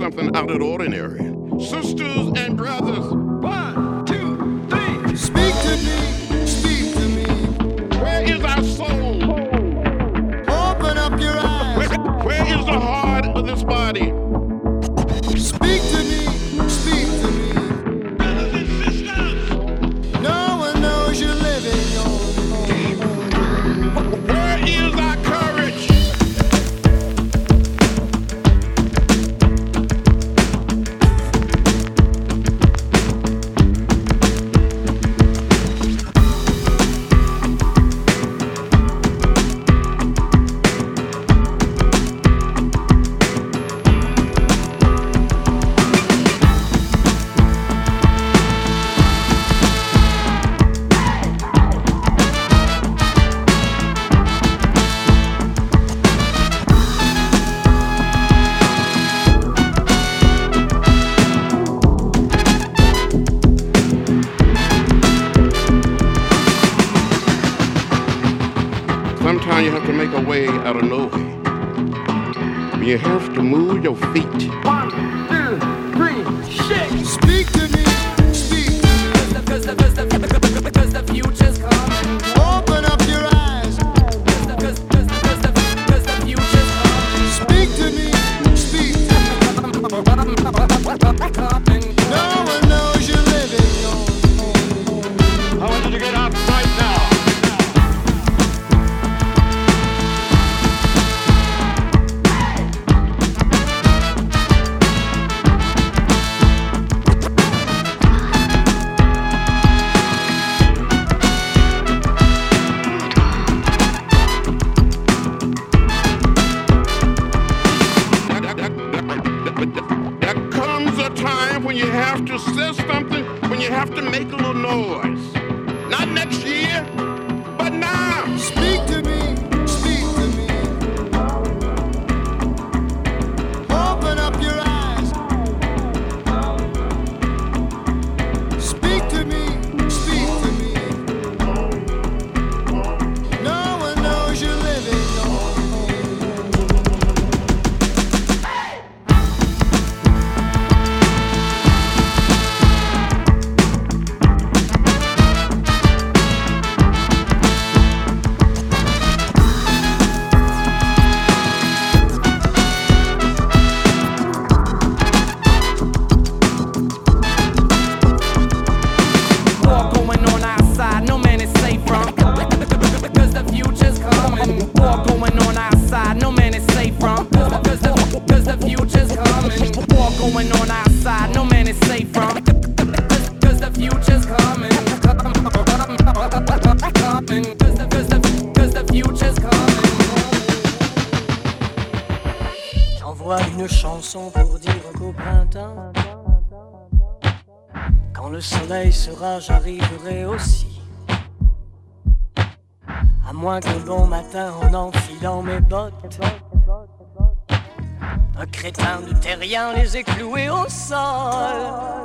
something out of the ordinary. Sisters and brothers, one, two, three. Speak to me. j'arriverai aussi. À moins que bon matin, on en enfilant mes bottes, un crétin de terrien les ait au sol.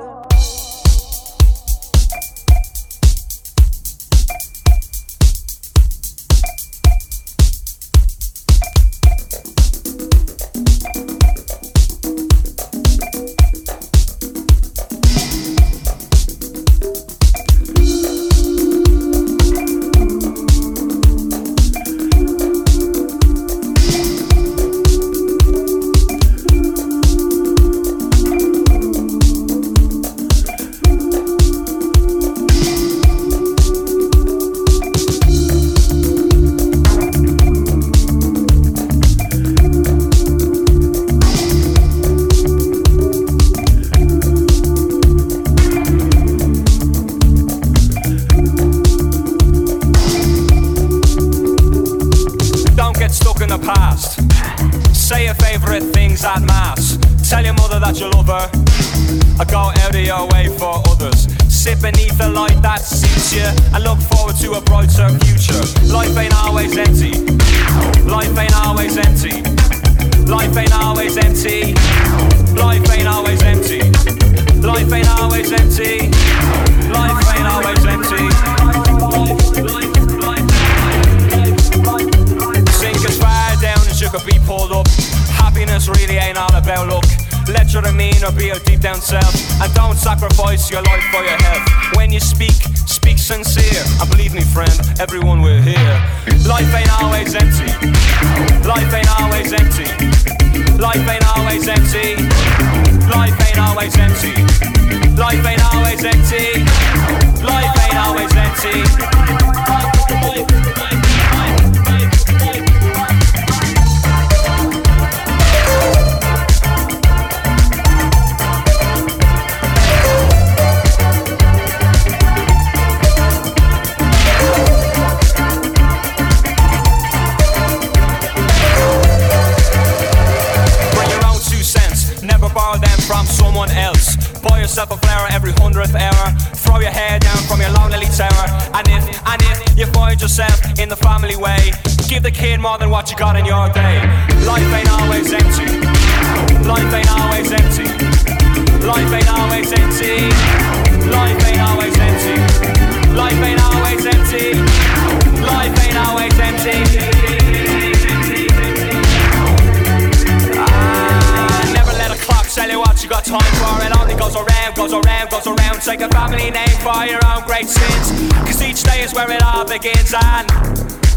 again, and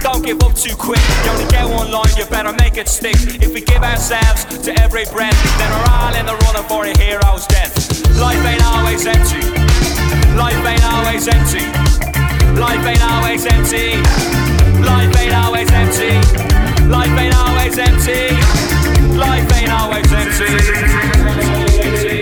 Don't give up too quick. You only get one line, you better make it stick. If we give ourselves to every breath, then we're all in the running for a hero's death. Life ain't always empty. Life ain't always empty. Life ain't always empty. Life ain't always empty. Life ain't always empty. Life ain't always empty.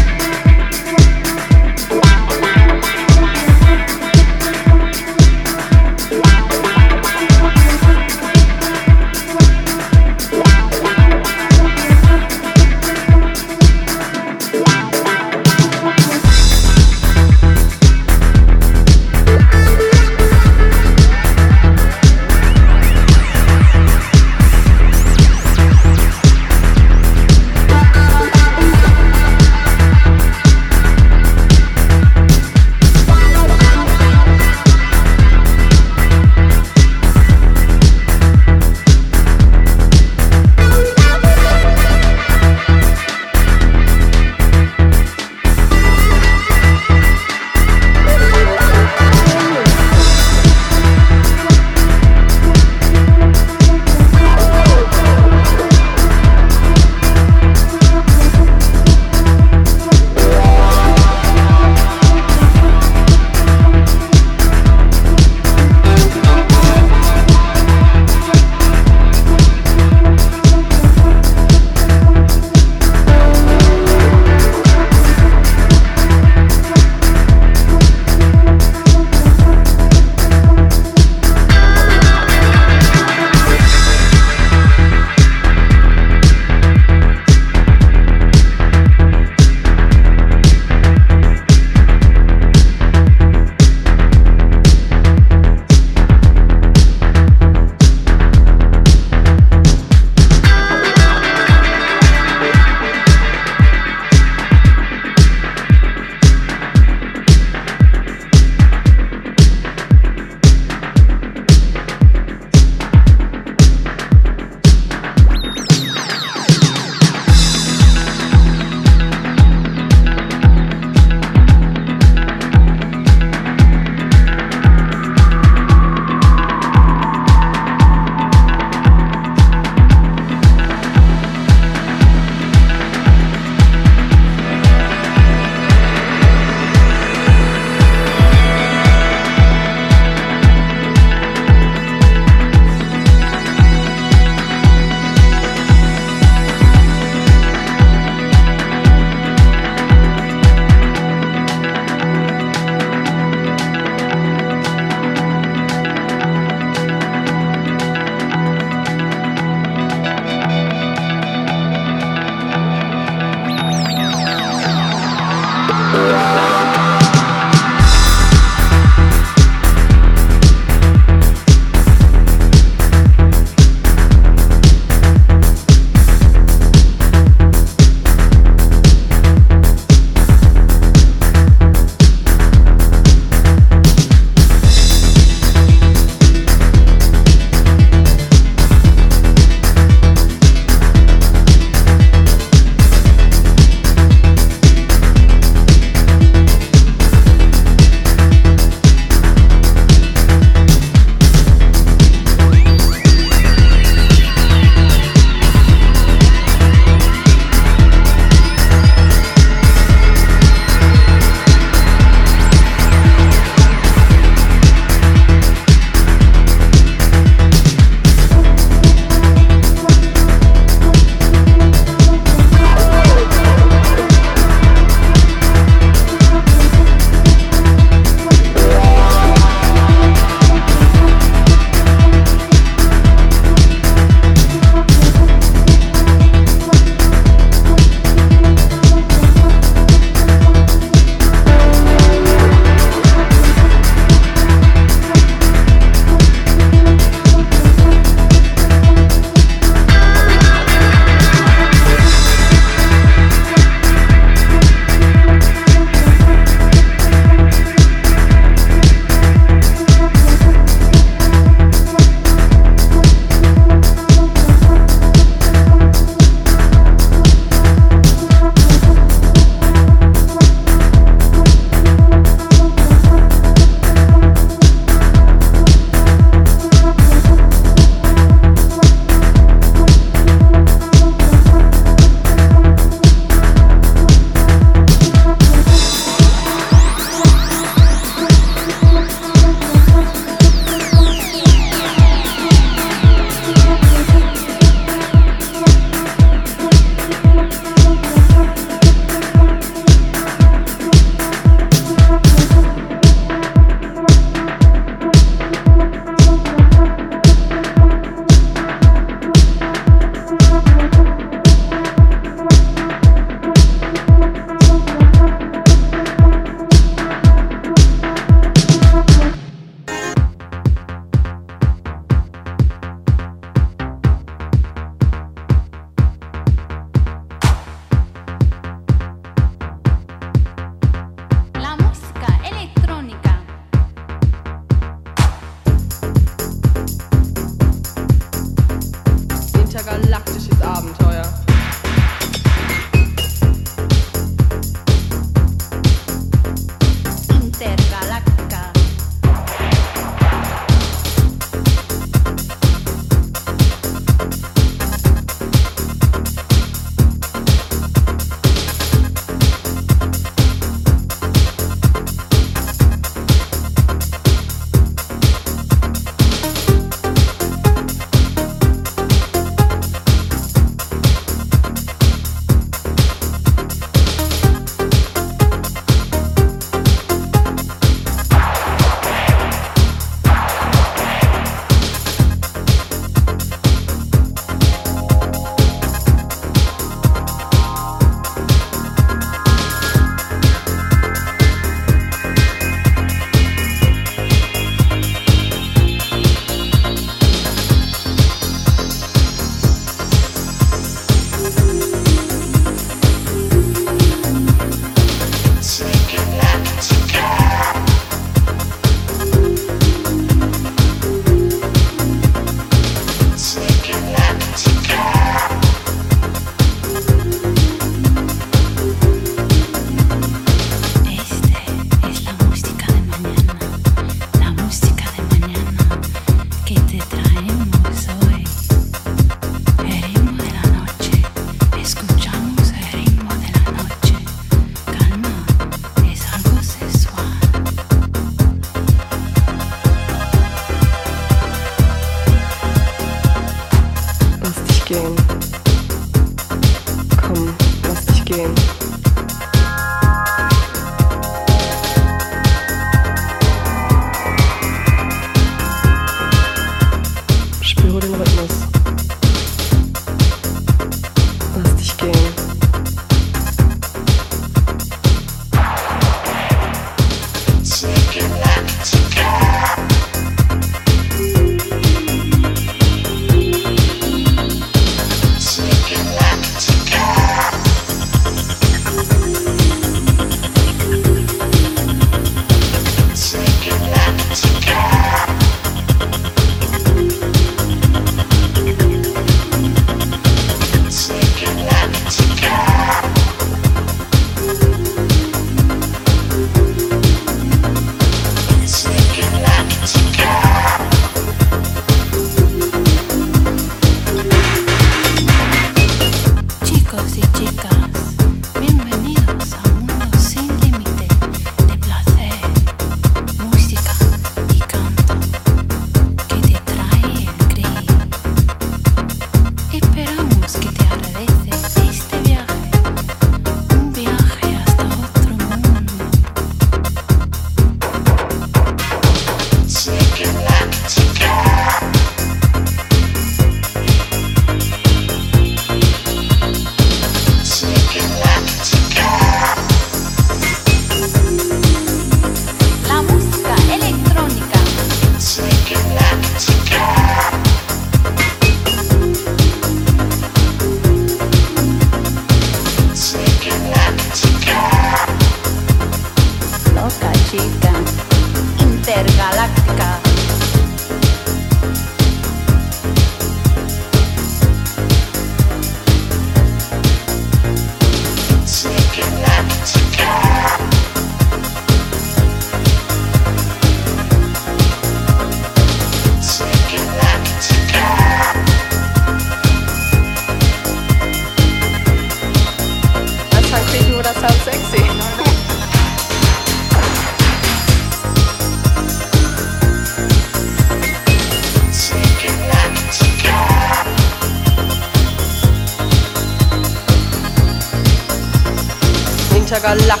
Intergalaktisches Abenteuer.